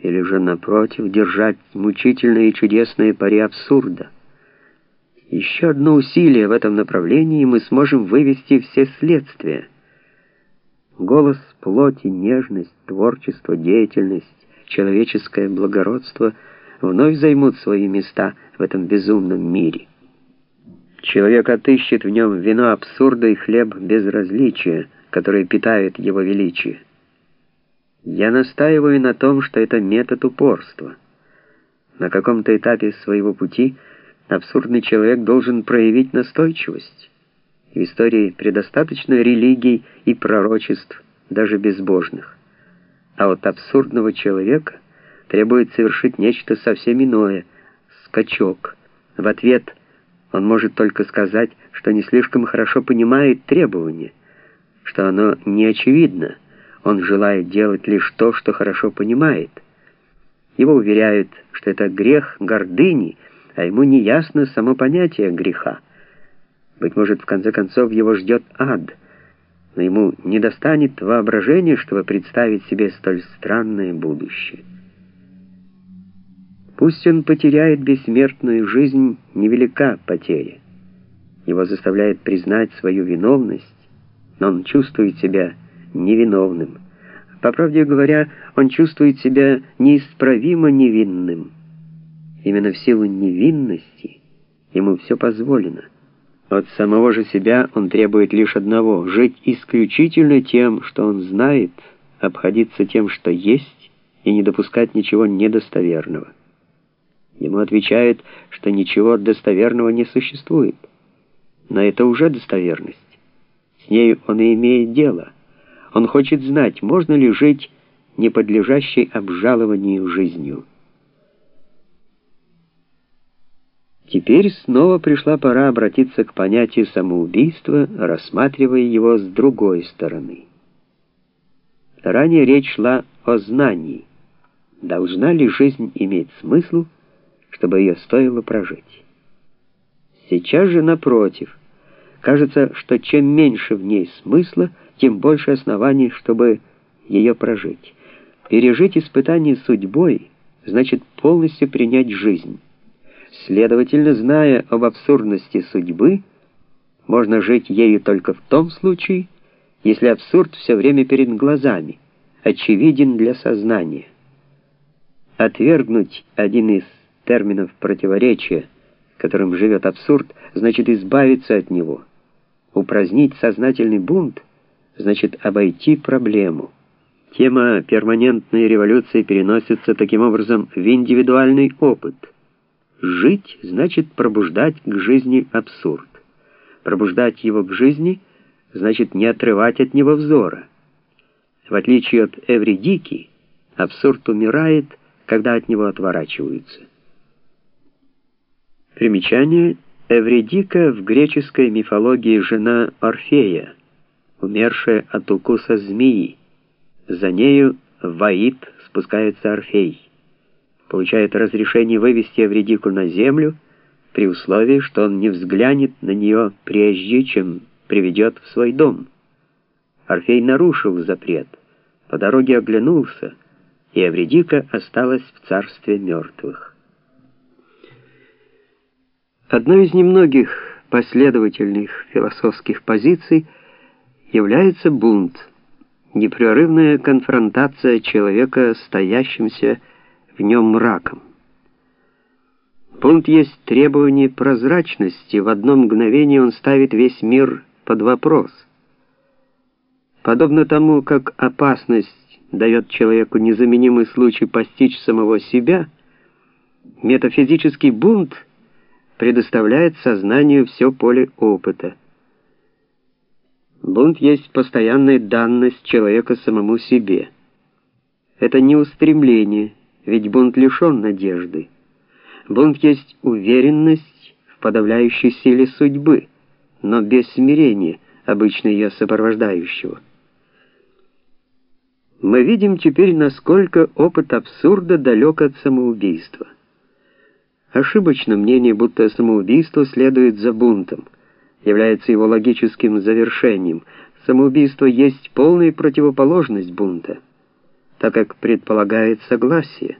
или же, напротив, держать мучительные и чудесные пари абсурда. Еще одно усилие в этом направлении, и мы сможем вывести все следствия. Голос плоти, нежность, творчество, деятельность, человеческое благородство вновь займут свои места в этом безумном мире. Человек отыщет в нем вино абсурда и хлеб безразличия, которые питают его величие. Я настаиваю на том, что это метод упорства. На каком-то этапе своего пути абсурдный человек должен проявить настойчивость. В истории предостаточно религий и пророчеств, даже безбожных. А от абсурдного человека требует совершить нечто совсем иное — скачок. В ответ он может только сказать, что не слишком хорошо понимает требование, что оно не очевидно — он желает делать лишь то, что хорошо понимает. Его уверяют, что это грех гордыни, а ему не ясно само понятие греха. Быть может, в конце концов, его ждет ад, но ему не достанет воображения, чтобы представить себе столь странное будущее. Пусть он потеряет бессмертную жизнь, невелика потеря. Его заставляет признать свою виновность, но он чувствует себя невиновным. По правде говоря, он чувствует себя неисправимо невинным. Именно в силу невинности ему все позволено. От самого же себя он требует лишь одного — жить исключительно тем, что он знает, обходиться тем, что есть, и не допускать ничего недостоверного. Ему отвечают, что ничего достоверного не существует. Но это уже достоверность. С ней он и имеет дело — он хочет знать, можно ли жить не подлежащей обжалованию жизнью. Теперь снова пришла пора обратиться к понятию самоубийства, рассматривая его с другой стороны. Ранее речь шла о знании. Должна ли жизнь иметь смысл, чтобы ее стоило прожить? Сейчас же, напротив, кажется, что чем меньше в ней смысла, тем больше оснований, чтобы ее прожить. Пережить испытание судьбой значит полностью принять жизнь. Следовательно, зная об абсурдности судьбы, можно жить ею только в том случае, если абсурд все время перед глазами, очевиден для сознания. Отвергнуть один из терминов противоречия, которым живет абсурд, значит избавиться от него. Упразднить сознательный бунт значит обойти проблему. Тема перманентной революции переносится таким образом в индивидуальный опыт. Жить значит пробуждать к жизни абсурд. Пробуждать его к жизни значит не отрывать от него взора. В отличие от Эвридики, абсурд умирает, когда от него отворачиваются. Примечание Эвридика в греческой мифологии жена Орфея умершая от укуса змеи. За нею в Аид спускается Орфей. Получает разрешение вывести Эвредику на землю, при условии, что он не взглянет на нее прежде, чем приведет в свой дом. Орфей нарушил запрет, по дороге оглянулся, и Эвредика осталась в царстве мертвых. Одной из немногих последовательных философских позиций – является бунт, непрерывная конфронтация человека стоящимся в нем мраком. Бунт есть требование прозрачности, в одно мгновение он ставит весь мир под вопрос. Подобно тому, как опасность дает человеку незаменимый случай постичь самого себя, метафизический бунт предоставляет сознанию все поле опыта. Бунт есть постоянная данность человека самому себе. Это не устремление, ведь бунт лишен надежды. Бунт есть уверенность в подавляющей силе судьбы, но без смирения, обычно ее сопровождающего. Мы видим теперь, насколько опыт абсурда далек от самоубийства. Ошибочно мнение, будто самоубийство следует за бунтом – является его логическим завершением. Самоубийство есть полная противоположность бунта. так как предполагает согласие.